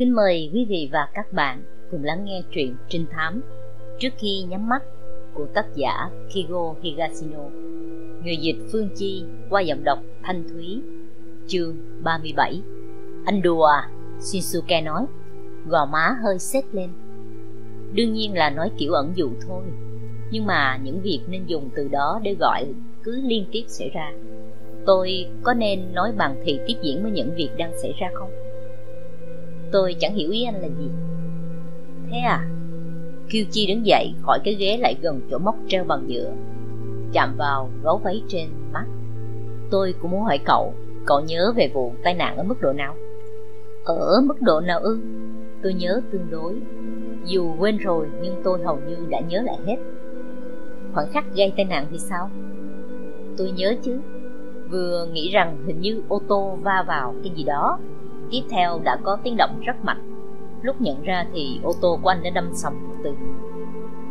Kính mời quý vị và các bạn cùng lắng nghe truyện trinh thám Trước khi nhắm mắt của tác giả Kigo Higashino Người dịch Phương Chi qua giọng đọc Thanh Thúy, Chương 37 Anh đùa à? Shinsuke nói, Gò má hơi xếp lên Đương nhiên là nói kiểu ẩn dụ thôi, Nhưng mà những việc nên dùng từ đó để gọi cứ liên tiếp xảy ra Tôi có nên nói bằng thì tiếp diễn với những việc đang xảy ra không? Tôi chẳng hiểu ý anh là gì. Thế à? Kiêu Chi đứng dậy, khỏi cái ghế lại gần chỗ móc treo bằng nhựa, Chạm vào gấu váy trên mắt. Tôi cũng muốn hỏi cậu Cậu nhớ về vụ tai nạn ở mức độ nào? Ở mức độ nào ư? Tôi nhớ tương đối. Dù quên rồi, nhưng tôi hầu như đã nhớ lại hết. Khoảng khắc gây tai nạn thì sao? Tôi nhớ chứ. Vừa nghĩ rằng hình như ô tô va vào cái gì đó. Tiếp theo đã có tiếng động rất mạnh. Lúc nhận ra thì ô tô của anh đã đâm sầm một tường.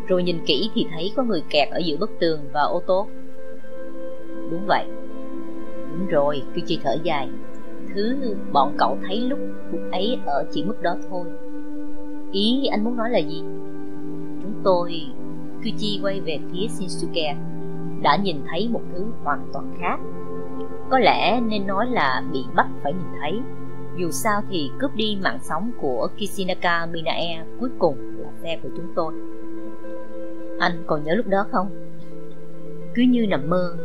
Rồi nhìn kỹ thì thấy có người kẹt ở giữa bức tường và ô tô. Đúng vậy. Đúng rồi, cứ Chi thở dài. Thứ bọn cậu thấy lúc ấy ở chỉ mức đó thôi. Ý anh muốn nói là gì? Chúng tôi Kuchi quay về phía Shinsuke Đã nhìn thấy một thứ hoàn toàn khác. Có lẽ nên nói là bị bắt phải nhìn thấy dù sao thì cướp đi mạng sống của Kishinaka Minae cuối cùng là xe của chúng tôi. Anh còn nhớ lúc đó không? Cứ như nằm mơ,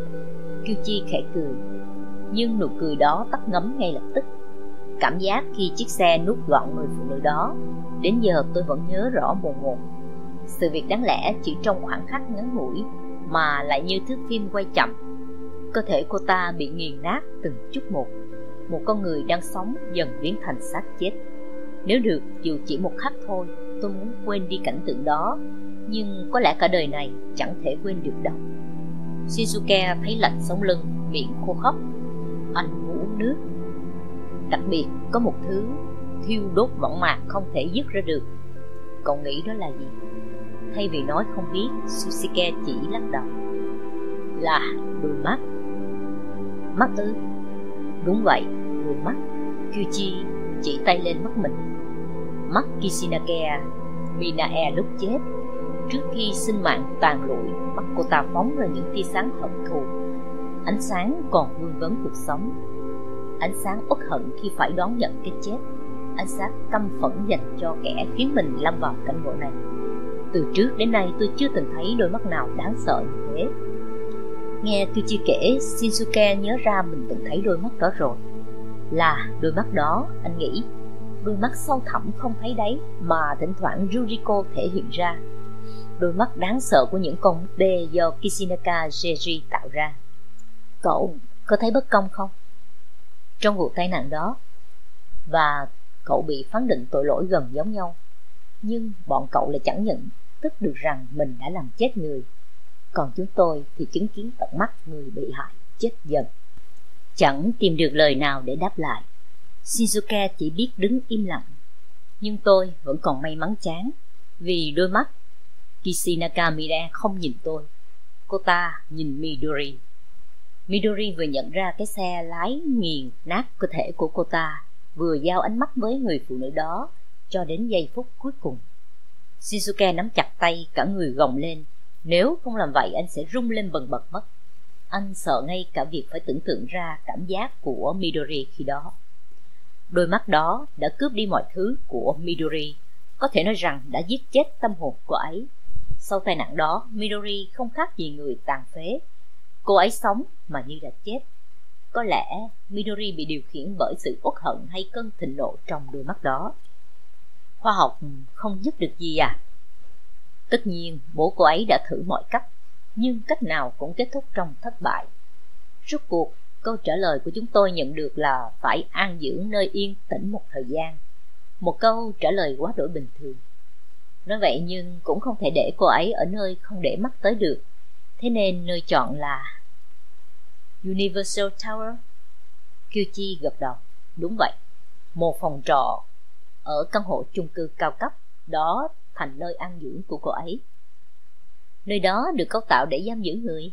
Kyuchi khẽ cười. Nhưng nụ cười đó tắt ngấm ngay lập tức. Cảm giác khi chiếc xe nuốt gọn người phụ nữ đó, đến giờ tôi vẫn nhớ rõ mồn một. Sự việc đáng lẽ chỉ trong khoảng khắc ngắn ngủi mà lại như thước phim quay chậm. Cơ thể cô ta bị nghiền nát từng chút một một con người đang sống dần biến thành xác chết. Nếu được, dù chỉ một khắc thôi, tôi muốn quên đi cảnh tượng đó, nhưng có lẽ cả đời này chẳng thể quên được đâu. Shizuke thấy lạnh sống lưng, miệng khô khóc. Anh muốn uống nước. Đặc biệt, có một thứ thiêu đốt võng mạc không thể dứt ra được. Cậu nghĩ đó là gì? Thay vì nói không biết, Susuke chỉ lắc đầu. Là đôi mắt. Mắt ư? Đúng vậy, đôi mắt Kyuchi chỉ tay lên mắt mình. Mắt Kishinake Minae lúc chết. Trước khi sinh mạng tàn lụi Mắt cô ta phóng ra những tia sáng hận thù. Ánh sáng còn vương vấn cuộc sống. Ánh sáng uất hận khi phải đón nhận cái chết. Ánh sáng căm phẫn dành cho kẻ khiến mình lâm vào cảnh ngộ này. Từ trước đến nay tôi chưa từng thấy đôi mắt nào đáng sợ như nghe Nghe Tuchi kể, Shinsuke nhớ ra mình từng thấy đôi mắt đó rồi. Là đôi mắt đó, anh nghĩ, đôi mắt sâu thẳm không thấy đấy mà thỉnh thoảng Yuriko thể hiện ra. Đôi mắt đáng sợ của những con búp bê do Kishinaka Jeji tạo ra. Cậu có thấy bất công không? Trong vụ tai nạn đó, và cậu bị phán định tội lỗi gần giống nhau. Nhưng bọn cậu lại chẳng nhận thức được rằng mình đã làm chết người còn chúng tôi thì chứng kiến tận mắt người bị hại chết dần. Chẳng tìm được lời nào để đáp lại. Shizuke chỉ biết đứng im lặng. Nhưng tôi vẫn còn may mắn chán, vì đôi mắt Kishinaka Mire không nhìn tôi. Cô ta nhìn Midori. Midori vừa nhận ra cái xe lái nghiền nát cơ thể của cô ta, vừa giao ánh mắt với người phụ nữ đó cho đến giây phút cuối cùng. Shizuke nắm chặt tay cả người gồng lên nếu không làm vậy anh sẽ rung lên bần bật mất. Anh sợ ngay cả việc phải tưởng tượng ra cảm giác của Midori khi đó. Đôi mắt đó đã cướp đi mọi thứ của Midori, có thể nói rằng đã giết chết tâm hồn của ấy. Sau tai nạn đó, Midori không khác gì người tàn phế. Cô ấy sống mà như đã chết. Có lẽ Midori bị điều khiển bởi sự uất hận hay cơn thịnh nộ trong đôi mắt đó. Khoa học không giúp được gì à? Tất nhiên, bố cô ấy đã thử mọi cách, nhưng cách nào cũng kết thúc trong thất bại. Rốt cuộc, câu trả lời của chúng tôi nhận được là phải an dưỡng nơi yên tĩnh một thời gian. Một câu trả lời quá đổi bình thường. Nói vậy nhưng cũng không thể để cô ấy ở nơi không để mắt tới được. Thế nên nơi chọn là Universal Tower. Kyuchi gật đầu. Đúng vậy. Một phòng trọ ở căn hộ chung cư cao cấp. Đó thành nơi ăn dưỡng của cô ấy. Nơi đó được cấu tạo để giam giữ người.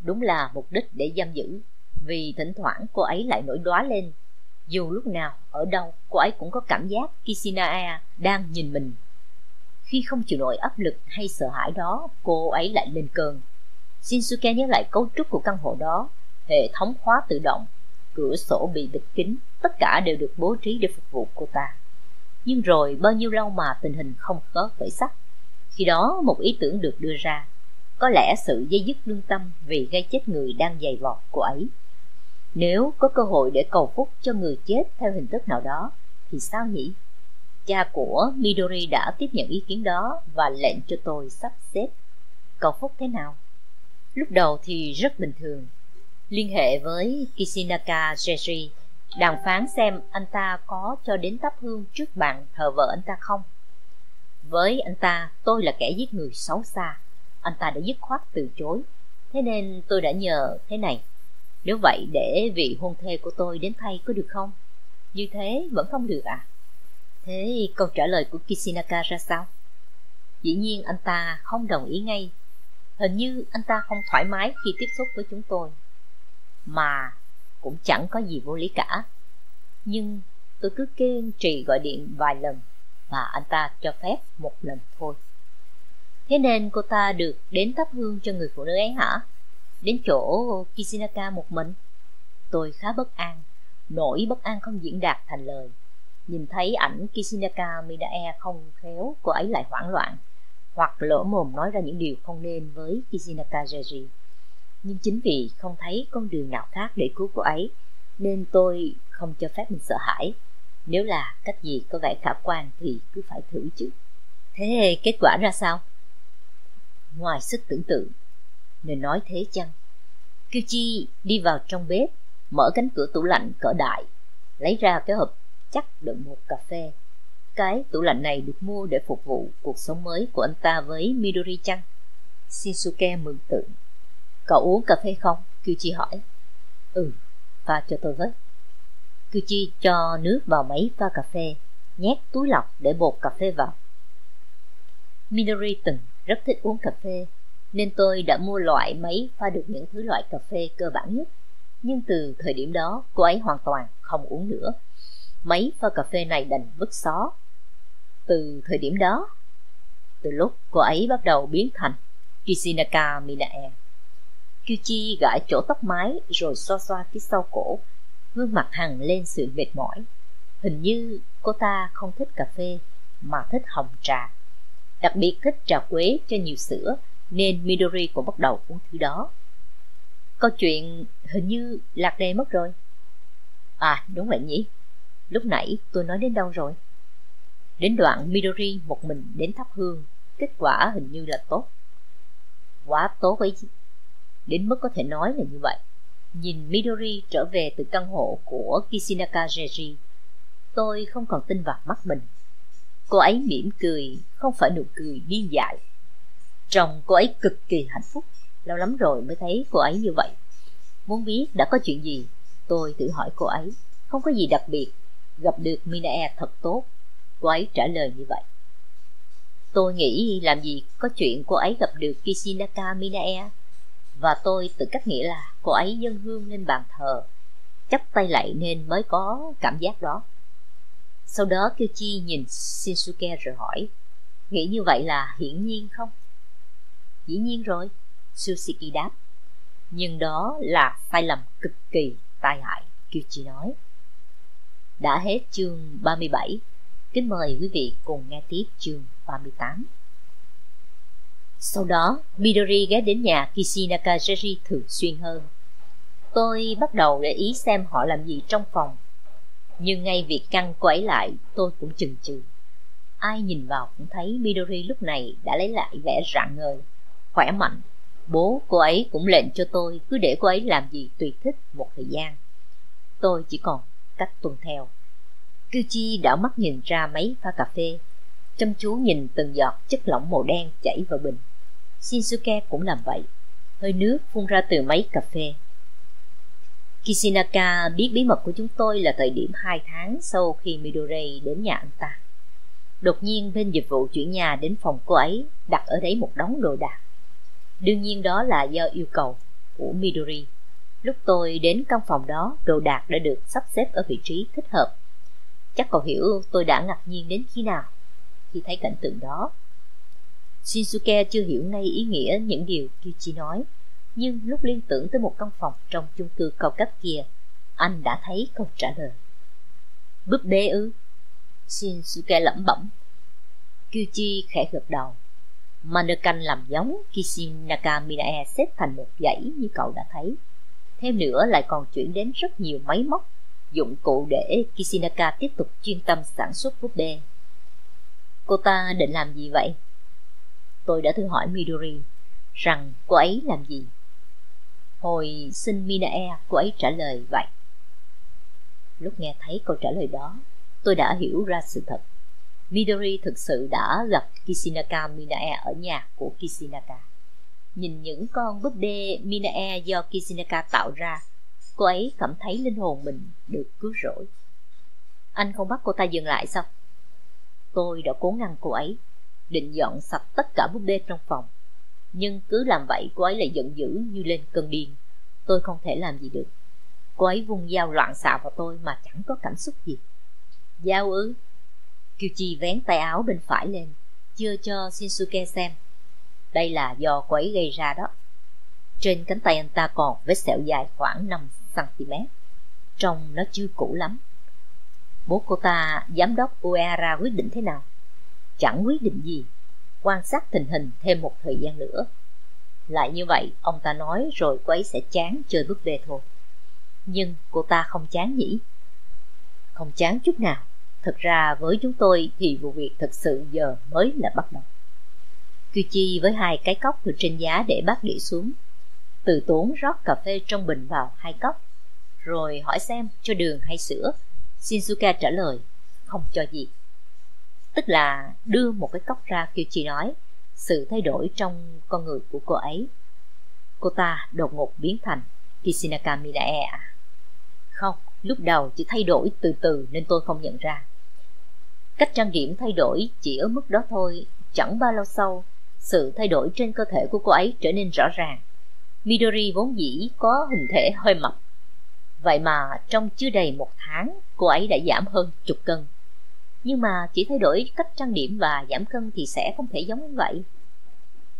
Đúng là mục đích để giam giữ, vì thỉnh thoảng cô ấy lại nổi đoá lên. Dù lúc nào, ở đâu, cô ấy cũng có cảm giác Kisinae đang nhìn mình. Khi không chịu nổi áp lực hay sợ hãi đó, cô ấy lại lên cơn. Shinsuke nhớ lại cấu trúc của căn hộ đó, hệ thống khóa tự động, cửa sổ bị bịt kín, tất cả đều được bố trí để phục vụ cô ta. Nhưng rồi bao nhiêu lâu mà tình hình không có khởi sắc. Khi đó một ý tưởng được đưa ra, có lẽ sự dây dứt lương tâm vì gây chết người đang dày vọt của ấy. Nếu có cơ hội để cầu phúc cho người chết theo hình thức nào đó, thì sao nhỉ? Cha của Midori đã tiếp nhận ý kiến đó và lệnh cho tôi sắp xếp. Cầu phúc thế nào? Lúc đầu thì rất bình thường. Liên hệ với Kishinaka Jeji, đàm phán xem anh ta có cho đến thắp hương trước bàn thờ vợ anh ta không. Với anh ta, tôi là kẻ giết người xấu xa. Anh ta đã dứt khoát từ chối. Thế nên tôi đã nhờ thế này. Nếu vậy để vị hôn thê của tôi đến thay có được không? Như thế vẫn không được à? Thế câu trả lời của Kishinaka ra sao? Dĩ nhiên anh ta không đồng ý ngay Hình như anh ta không thoải mái khi tiếp xúc với chúng tôi Mà cũng chẳng có gì vô lý cả. Nhưng tôi cứ kiên trì gọi điện vài lần Và anh ta cho phép một lần thôi. Thế nên cô ta được đến thắp hương cho người phụ nữ ấy hả? Đến chỗ Kishinaka một mình. Tôi khá bất an, Nỗi bất an không diễn đạt thành lời. Nhìn thấy ảnh Kishinaka Midae không khéo, Cô ấy lại hoảng loạn. Hoặc lỡ mồm nói ra những điều không nên với Kishinaka Jeji. Nhưng chính vì không thấy con đường nào khác để cứu cô ấy, nên tôi không cho phép mình sợ hãi. Nếu là cách gì có vẻ khả quan thì cứ phải thử chứ. Thế kết quả ra sao? Ngoài sức tưởng tượng, nên nói thế chăng? Kyuchi đi vào trong bếp, mở cánh cửa tủ lạnh cỡ đại, lấy ra cái hộp chắc đựng một cà phê cái tủ lạnh này được mua để phục vụ cuộc sống mới của anh ta với Midori chăng? Shinsuke mừng tượng. Cậu uống cà phê không? Kyuchi hỏi. Ừ, pha cho tôi với. Kyuchi cho nước vào máy pha cà phê, nhét túi lọc để bột cà phê vào. Minori từng rất thích uống cà phê, nên tôi đã mua loại máy pha được những thứ loại cà phê cơ bản nhất. Nhưng từ thời điểm đó, cô ấy hoàn toàn không uống nữa. Máy pha cà phê này đành vứt xó từ thời điểm đó, từ lúc cô ấy bắt đầu biến thành Kishinaka Minae. Kyuchi gãi chỗ tóc mái rồi xoa xoa phía sau cổ, gương mặt hằng lên sự mệt mỏi. Hình như cô ta không thích cà phê mà thích hồng trà. Đặc biệt thích trà quế cho nhiều sữa nên Midori cũng bắt đầu uống thứ đó. Câu chuyện hình như lạc đề mất rồi. À đúng vậy nhỉ, lúc nãy tôi nói đến đâu rồi? Đến đoạn Midori một mình đến thắp hương, kết quả hình như là tốt. Quá tốt ấy chứ. Đến mức có thể nói là như vậy. Nhìn Midori trở về từ căn hộ của Kishinaka Jeji, tôi không còn tin vào mắt mình. Cô ấy mỉm cười, không phải nụ cười điên dại. Trông cô ấy cực kỳ hạnh phúc, lâu lắm rồi mới thấy cô ấy như vậy. Muốn biết đã có chuyện gì, tôi tự hỏi cô ấy. Không có gì đặc biệt, gặp được Minae thật tốt, Cô ấy trả lời như vậy. Tôi nghĩ làm gì có chuyện cô ấy gặp được Kishinaka Minae và tôi tự cách nghĩ là cô ấy dân hương lên bàn thờ chắp tay lại nên mới có cảm giác đó. Sau đó Kyuchi nhìn Shinsuke rồi hỏi Nghĩ như vậy là hiển nhiên không? Dĩ nhiên rồi, Sushiki đáp Nhưng đó là sai lầm cực kỳ tai hại, Kyuchi nói Đã hết chương 37 Kính mời quý vị cùng nghe tiếp chương 38. Sau đó, Midori ghé đến nhà Kishinaka Jerry thường xuyên hơn. Tôi bắt đầu để ý xem họ làm gì trong phòng. Nhưng ngay việc căng cô ấy lại, tôi cũng chừng chừ. Ai nhìn vào cũng thấy Midori lúc này đã lấy lại vẻ rạng ngời, khỏe mạnh. Bố cô ấy cũng lệnh cho tôi cứ để cô ấy làm gì tùy thích một thời gian. Tôi chỉ còn cách tuân theo. Kyuchi đảo mắt nhìn ra máy pha cà phê, chăm chú nhìn từng giọt chất lỏng màu đen chảy vào bình. Shinsuke cũng làm vậy, hơi nước phun ra từ máy cà phê. Kishinaka biết bí mật của chúng tôi là thời điểm 2 tháng sau khi Midori đến nhà anh ta. Đột nhiên bên dịch vụ chuyển nhà đến phòng cô ấy đặt ở đấy một đống đồ đạc. Đương nhiên đó là do yêu cầu của Midori. Lúc tôi đến căn phòng đó, đồ đạc đã được sắp xếp ở vị trí thích hợp. Chắc cậu hiểu tôi đã ngạc nhiên đến khi nào khi thấy cảnh tượng đó. Shinsuke chưa hiểu ngay ý nghĩa những điều Kichi nói, nhưng lúc liên tưởng tới một căn phòng trong chung cư cao cấp kia, anh đã thấy câu trả lời. Búp bê ư? Shinsuke lẩm bẩm. Kyuchi khẽ gật đầu. Manekan làm giống Kishinaka Minae xếp thành một dãy như cậu đã thấy. Thêm nữa lại còn chuyển đến rất nhiều máy móc, dụng cụ để Kishinaka tiếp tục chuyên tâm sản xuất búp bê. Cô ta định làm gì vậy? Tôi đã thử hỏi Midori rằng cô ấy làm gì. Hồi xin Minae, cô ấy trả lời vậy. Lúc nghe thấy câu trả lời đó, tôi đã hiểu ra sự thật. Midori thực sự đã gặp Kishinaka Minae ở nhà của Kishinaka. Nhìn những con búp bê Minae do Kishinaka tạo ra, cô ấy cảm thấy linh hồn mình được cứu rỗi. Anh không bắt cô ta dừng lại sao? Tôi đã cố ngăn cô ấy, định dọn sạch tất cả búp bê trong phòng. Nhưng cứ làm vậy cô ấy lại giận dữ như lên cơn điên. Tôi không thể làm gì được. Cô ấy vung dao loạn xạ vào tôi mà chẳng có cảm xúc gì. Dao ư? Kyuchi vén tay áo bên phải lên, chưa cho Shinsuke xem. Đây là do cô ấy gây ra đó. Trên cánh tay anh ta còn vết sẹo dài khoảng 5cm. Trông nó chưa cũ lắm. Bố cô ta, giám đốc Uehara quyết định thế nào? Chẳng quyết định gì. Quan sát tình hình thêm một thời gian nữa. Lại như vậy, ông ta nói rồi cô ấy sẽ chán chơi búp bê thôi. Nhưng cô ta không chán nhỉ? Không chán chút nào. Thật ra với chúng tôi thì vụ việc thật sự giờ mới là bắt đầu. Kyuchi với hai cái cốc từ trên giá để bác đĩa xuống. Từ tốn rót cà phê trong bình vào hai cốc. Rồi hỏi xem cho đường hay sữa. Shinsuke trả lời, không cho gì. Tức là đưa một cái cốc ra Kyuchi nói, sự thay đổi trong con người của cô ấy. Cô ta đột ngột biến thành Kishinaka Minae à? Không, lúc đầu chỉ thay đổi từ từ nên tôi không nhận ra. Cách trang điểm thay đổi chỉ ở mức đó thôi, chẳng bao lâu sau, sự thay đổi trên cơ thể của cô ấy trở nên rõ ràng. Midori vốn dĩ có hình thể hơi mập. Vậy mà trong chưa đầy một tháng, cô ấy đã giảm hơn chục cân. Nhưng mà chỉ thay đổi cách trang điểm và giảm cân thì sẽ không thể giống như vậy.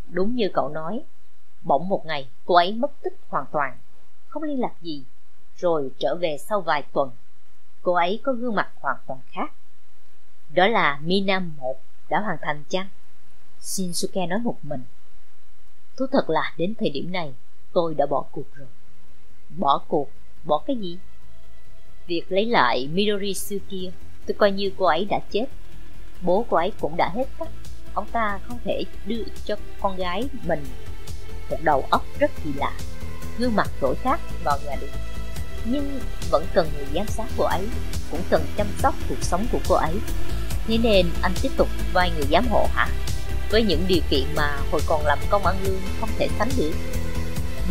Đúng như cậu nói, bỗng một ngày cô ấy mất tích hoàn toàn, không liên lạc gì, rồi trở về sau vài tuần. Cô ấy có gương mặt hoàn toàn khác đó là Minam một đã hoàn thành chăng? Shinsuke nói một mình. Thú thật là đến thời điểm này, tôi đã bỏ cuộc rồi. Bỏ cuộc? Bỏ cái gì? Việc lấy lại Midori kia, tôi coi như cô ấy đã chết. Bố cô ấy cũng đã hết cách. Ông ta không thể đưa cho con gái mình một đầu óc rất kỳ lạ, gương mặt đổi khác vào nhà được. Nhưng vẫn cần người giám sát cô ấy, cũng cần chăm sóc cuộc sống của cô ấy Thế nên anh tiếp tục vai người giám hộ hả? Với những điều kiện mà hồi còn làm công ăn lương không thể sánh được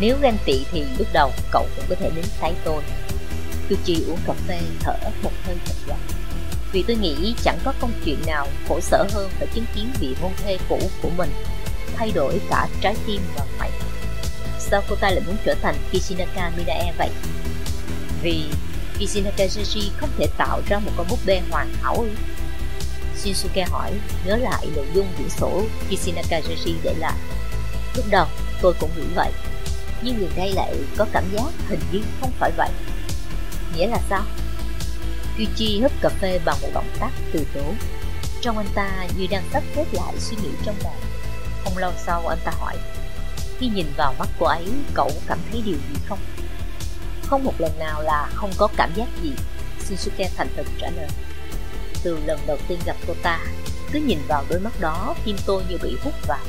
Nếu ghen tị thì lúc đầu cậu cũng có thể đến tay tôi Tôi chỉ uống cà phê thở một hơi thật dài Vì tôi nghĩ chẳng có công chuyện nào khổ sở hơn phải chứng kiến vị hôn thê cũ của mình Thay đổi cả trái tim và mày Sao cô ta lại muốn trở thành Kishinaka Minae vậy? Vì Kishinaka Joshi không thể tạo ra một con búp bê hoàn hảo ấy Shinsuke hỏi nhớ lại nội dung quyển sổ Kishinaka Joshi để lại. Lúc đầu tôi cũng nghĩ vậy, nhưng gần đây lại có cảm giác hình như không phải vậy. Nghĩa là sao? Kyuchi hấp cà phê bằng một động tác từ tốn. Trong anh ta như đang sắp xếp lại suy nghĩ trong đầu. Không lâu sau anh ta hỏi, khi nhìn vào mắt cô ấy, cậu cảm thấy điều gì không? Không một lần nào là không có cảm giác gì, Shinsuke thành thật trả lời từ lần đầu tiên gặp cô ta cứ nhìn vào đôi mắt đó tim tôi như bị hút vào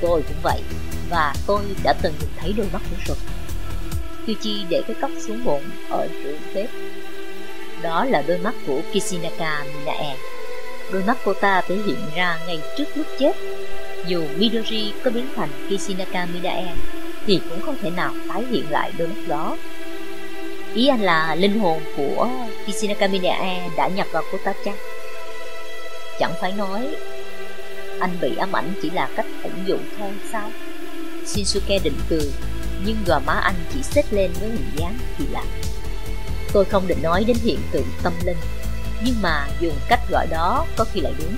tôi cũng vậy và tôi đã từng nhìn thấy đôi mắt của rồi Kyuchi để cái cốc xuống bụng ở giữa bếp, đó là đôi mắt của Kishinaka Minae đôi mắt cô ta thể hiện ra ngay trước lúc chết dù Midori có biến thành Kishinaka Minae thì cũng không thể nào tái hiện lại đôi mắt đó Ý anh là linh hồn của Kishinaka Minae đã nhập vào cô ta chăng? Chẳng phải nói anh bị ám ảnh chỉ là cách ẩn dụ thôi sao? Shinsuke định cười nhưng gò má anh chỉ xếp lên với hình dáng kỳ lạ. Tôi không định nói đến hiện tượng tâm linh, nhưng mà dùng cách gọi đó có khi lại đúng.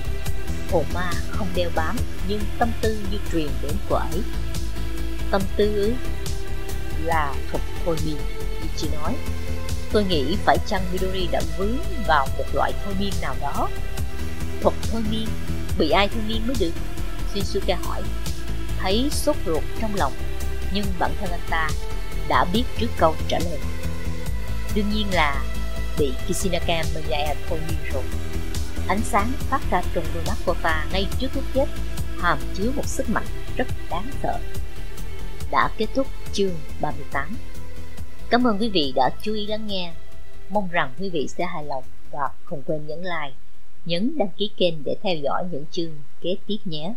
Hồn ma không đeo bám, nhưng tâm tư như truyền đến cô ấy. Tâm tư? Là thuật thôi miên, chị nói. Tôi nghĩ phải chăng Midori đã vướng vào một loại thôi miên nào đó. Thuật thôi miên, bị ai thôi miên mới được? Shinsuke hỏi. Thấy sốt ruột trong lòng, nhưng bản thân anh ta đã biết trước câu trả lời. Đương nhiên là bị Kishinaka Miyaya thôi miên rồi. Ánh sáng phát ra trong đôi mắt của ta ngay trước lúc chết hàm chứa một sức mạnh rất đáng sợ. Đã kết thúc chương 38. Cảm ơn quý vị đã chú ý lắng nghe. Mong rằng quý vị sẽ hài lòng và không quên nhấn like, nhấn đăng ký kênh để theo dõi những chương kế tiếp nhé.